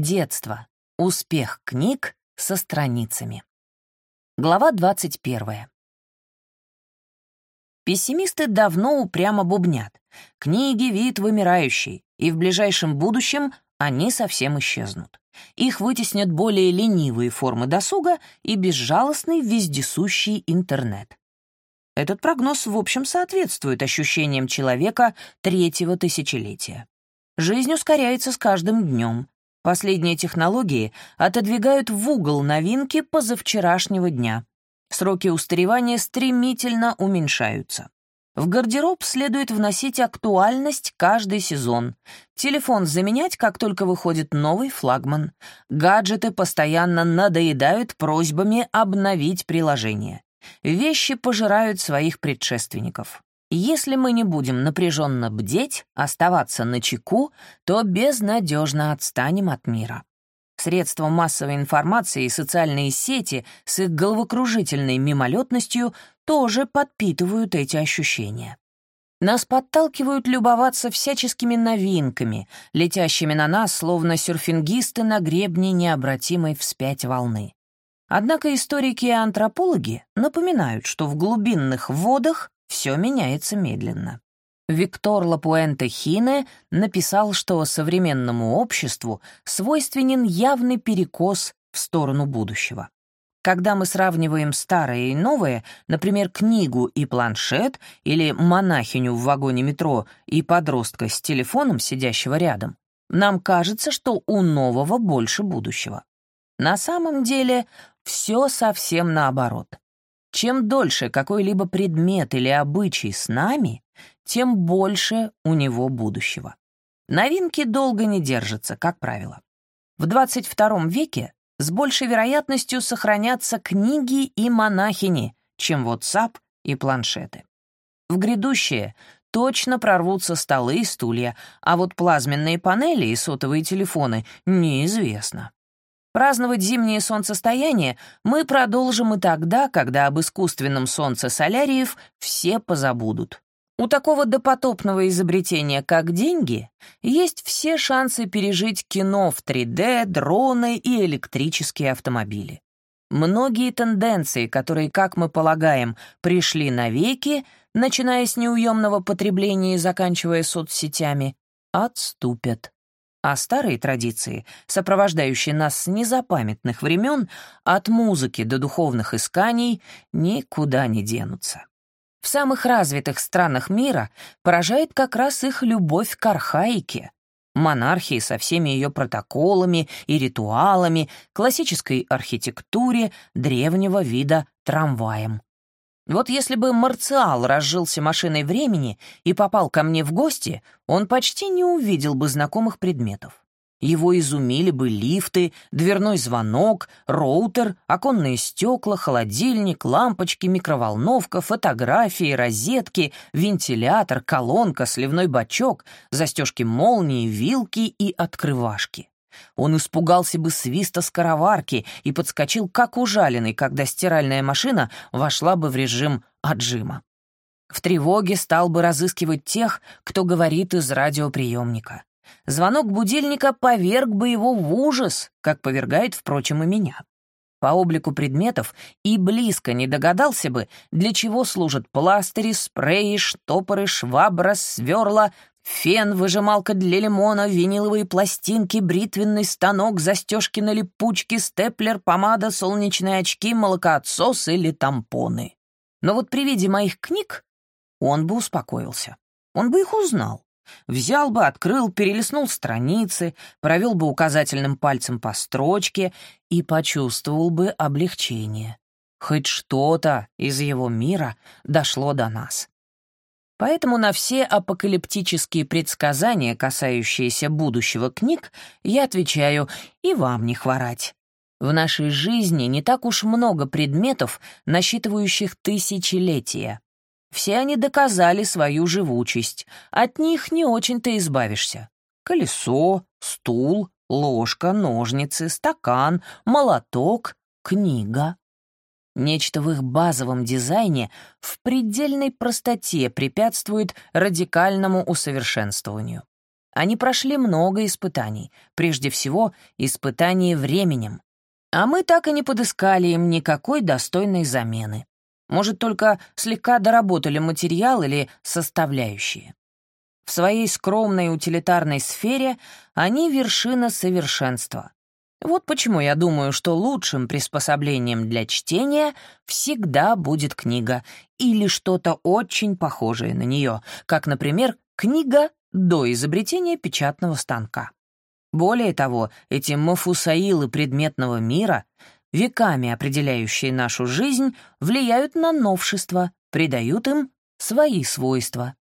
Детство. Успех книг со страницами. Глава 21. Пессимисты давно упрямо бубнят. Книги — вид вымирающий, и в ближайшем будущем они совсем исчезнут. Их вытеснят более ленивые формы досуга и безжалостный вездесущий интернет. Этот прогноз, в общем, соответствует ощущениям человека третьего тысячелетия. Жизнь ускоряется с каждым днем. Последние технологии отодвигают в угол новинки позавчерашнего дня. Сроки устаревания стремительно уменьшаются. В гардероб следует вносить актуальность каждый сезон. Телефон заменять, как только выходит новый флагман. Гаджеты постоянно надоедают просьбами обновить приложение. Вещи пожирают своих предшественников. Если мы не будем напряженно бдеть, оставаться на чеку, то безнадежно отстанем от мира. Средства массовой информации и социальные сети с их головокружительной мимолетностью тоже подпитывают эти ощущения. Нас подталкивают любоваться всяческими новинками, летящими на нас, словно серфингисты на гребне необратимой вспять волны. Однако историки и антропологи напоминают, что в глубинных водах все меняется медленно. Виктор Лапуэнте Хине написал, что современному обществу свойственен явный перекос в сторону будущего. Когда мы сравниваем старое и новое, например, книгу и планшет или монахиню в вагоне метро и подростка с телефоном, сидящего рядом, нам кажется, что у нового больше будущего. На самом деле все совсем наоборот. Чем дольше какой-либо предмет или обычай с нами, тем больше у него будущего. Новинки долго не держатся, как правило. В 22 веке с большей вероятностью сохранятся книги и монахини, чем WhatsApp и планшеты. В грядущее точно прорвутся столы и стулья, а вот плазменные панели и сотовые телефоны неизвестно. Праздновать зимнее солнцестояние мы продолжим и тогда, когда об искусственном солнце соляриев все позабудут. У такого допотопного изобретения, как деньги, есть все шансы пережить кино в 3D, дроны и электрические автомобили. Многие тенденции, которые, как мы полагаем, пришли навеки, начиная с неуемного потребления и заканчивая соцсетями, отступят а старые традиции, сопровождающие нас с незапамятных времен, от музыки до духовных исканий, никуда не денутся. В самых развитых странах мира поражает как раз их любовь к архаике, монархии со всеми ее протоколами и ритуалами, классической архитектуре древнего вида трамваем. Вот если бы Марциал разжился машиной времени и попал ко мне в гости, он почти не увидел бы знакомых предметов. Его изумили бы лифты, дверной звонок, роутер, оконные стекла, холодильник, лампочки, микроволновка, фотографии, розетки, вентилятор, колонка, сливной бачок, застежки молнии, вилки и открывашки. Он испугался бы свиста скороварки и подскочил как ужаленный, когда стиральная машина вошла бы в режим отжима. В тревоге стал бы разыскивать тех, кто говорит из радиоприемника. Звонок будильника поверг бы его в ужас, как повергает, впрочем, и меня. По облику предметов и близко не догадался бы, для чего служат пластыри, спреи, штопоры, швабра, сверла, Фен, выжималка для лимона, виниловые пластинки, бритвенный станок, застежки на липучке, степлер, помада, солнечные очки, молокоотсос или тампоны. Но вот при виде моих книг он бы успокоился. Он бы их узнал. Взял бы, открыл, перелистнул страницы, провел бы указательным пальцем по строчке и почувствовал бы облегчение. Хоть что-то из его мира дошло до нас. Поэтому на все апокалиптические предсказания, касающиеся будущего книг, я отвечаю «и вам не хворать». В нашей жизни не так уж много предметов, насчитывающих тысячелетия. Все они доказали свою живучесть, от них не очень-то избавишься. Колесо, стул, ложка, ножницы, стакан, молоток, книга. Нечто в их базовом дизайне в предельной простоте препятствует радикальному усовершенствованию. Они прошли много испытаний, прежде всего испытание временем. А мы так и не подыскали им никакой достойной замены. Может, только слегка доработали материал или составляющие. В своей скромной утилитарной сфере они вершина совершенства. Вот почему я думаю, что лучшим приспособлением для чтения всегда будет книга или что-то очень похожее на нее, как, например, книга до изобретения печатного станка. Более того, эти мафусаилы предметного мира, веками определяющие нашу жизнь, влияют на новшества, придают им свои свойства.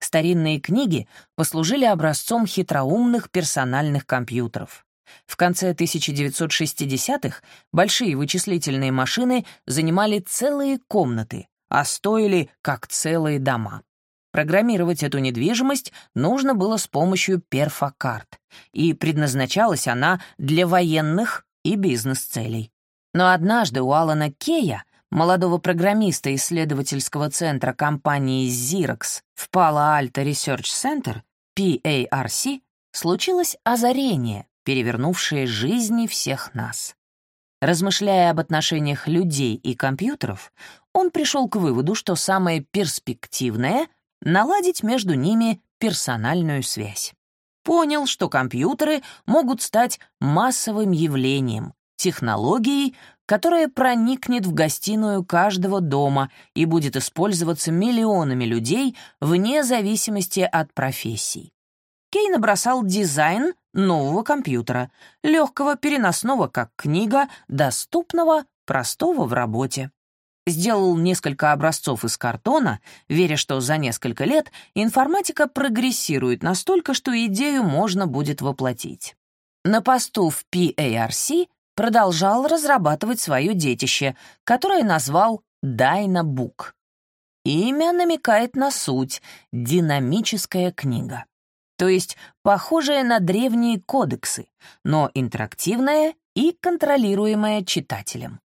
Старинные книги послужили образцом хитроумных персональных компьютеров. В конце 1960-х большие вычислительные машины занимали целые комнаты, а стоили как целые дома. Программировать эту недвижимость нужно было с помощью перфокарт, и предназначалась она для военных и бизнес-целей. Но однажды у Алана Кея, молодого программиста исследовательского центра компании Xerox в Palo Alto Research Center, PARC, случилось озарение, перевернувшее жизни всех нас. Размышляя об отношениях людей и компьютеров, он пришел к выводу, что самое перспективное — наладить между ними персональную связь. Понял, что компьютеры могут стать массовым явлением, технологией, которая проникнет в гостиную каждого дома и будет использоваться миллионами людей вне зависимости от профессий. Кей набросал дизайн нового компьютера, легкого, переносного как книга, доступного, простого в работе сделал несколько образцов из картона, веря, что за несколько лет информатика прогрессирует настолько, что идею можно будет воплотить. На посту в PARC продолжал разрабатывать свое детище, которое назвал Dynabook. Имя намекает на суть — динамическая книга. То есть похожая на древние кодексы, но интерактивная и контролируемая читателем.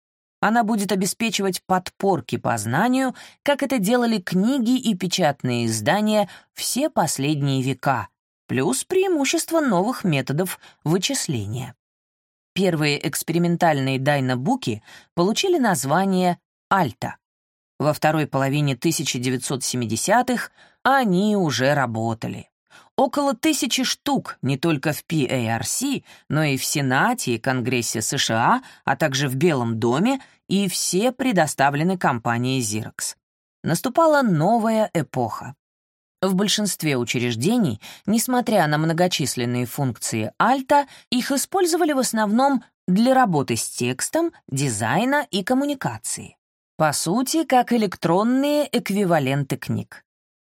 Она будет обеспечивать подпорки по знанию, как это делали книги и печатные издания все последние века, плюс преимущество новых методов вычисления. Первые экспериментальные дайнобуки получили название «Альта». Во второй половине 1970-х они уже работали. Около тысячи штук не только в PARC, но и в Сенате и Конгрессе США, а также в Белом доме, и все предоставлены компанией Xerox. Наступала новая эпоха. В большинстве учреждений, несмотря на многочисленные функции Альта, их использовали в основном для работы с текстом, дизайна и коммуникации. По сути, как электронные эквиваленты книг.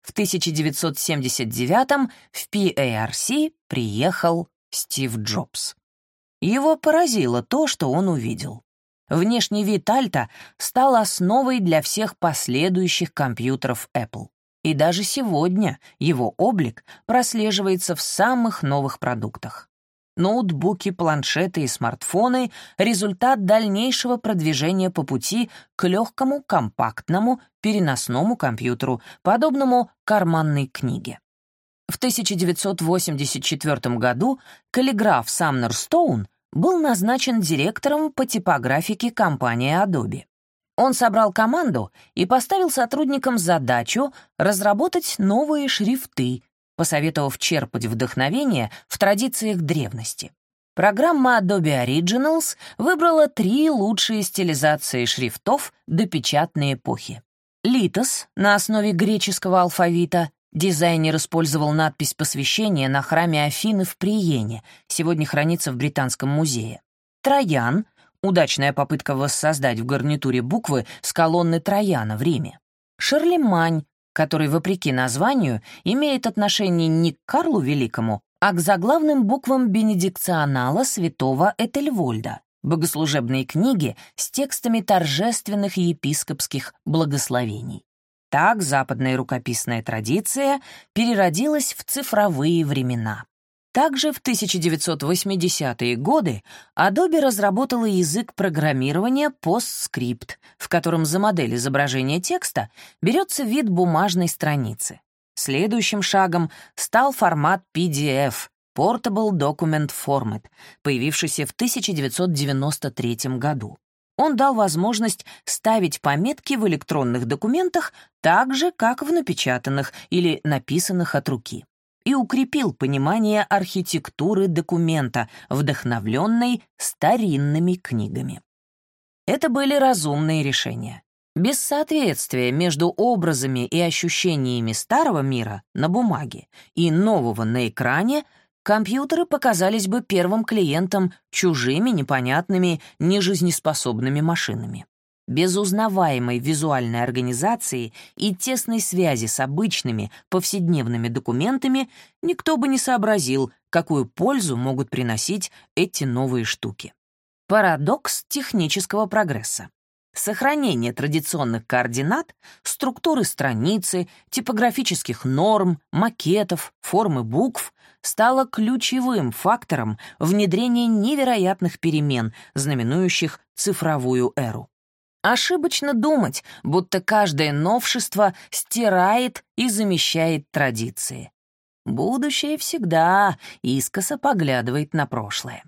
В 1979 в PARC приехал Стив Джобс. Его поразило то, что он увидел. Внешний вид Альта стал основой для всех последующих компьютеров Apple. И даже сегодня его облик прослеживается в самых новых продуктах ноутбуки, планшеты и смартфоны — результат дальнейшего продвижения по пути к легкому, компактному, переносному компьютеру, подобному карманной книге. В 1984 году каллиграф Самнер Стоун был назначен директором по типографике компании Adobe. Он собрал команду и поставил сотрудникам задачу разработать новые шрифты, посоветовав черпать вдохновение в традициях древности. Программа Adobe Originals выбрала три лучшие стилизации шрифтов до печатной эпохи. Литос на основе греческого алфавита, дизайнер использовал надпись посвящения на храме Афины в Приене, сегодня хранится в Британском музее. Троян — удачная попытка воссоздать в гарнитуре буквы с колонны Трояна в Риме. Шарлемань который, вопреки названию, имеет отношение не к Карлу Великому, а к заглавным буквам бенедикционала святого Этельвольда, богослужебные книги с текстами торжественных епископских благословений. Так западная рукописная традиция переродилась в цифровые времена. Также в 1980-е годы Adobe разработала язык программирования PostScript, в котором за модель изображения текста берется вид бумажной страницы. Следующим шагом стал формат PDF — Portable Document Format, появившийся в 1993 году. Он дал возможность ставить пометки в электронных документах так же, как в напечатанных или написанных от руки и укрепил понимание архитектуры документа, вдохновленной старинными книгами. Это были разумные решения. Без соответствия между образами и ощущениями старого мира на бумаге и нового на экране компьютеры показались бы первым клиентам чужими, непонятными, нежизнеспособными машинами. Без узнаваемой визуальной организации и тесной связи с обычными повседневными документами никто бы не сообразил, какую пользу могут приносить эти новые штуки. Парадокс технического прогресса. Сохранение традиционных координат, структуры страницы, типографических норм, макетов, формы букв стало ключевым фактором внедрения невероятных перемен, знаменующих цифровую эру. Ошибочно думать, будто каждое новшество стирает и замещает традиции. Будущее всегда искоса поглядывает на прошлое.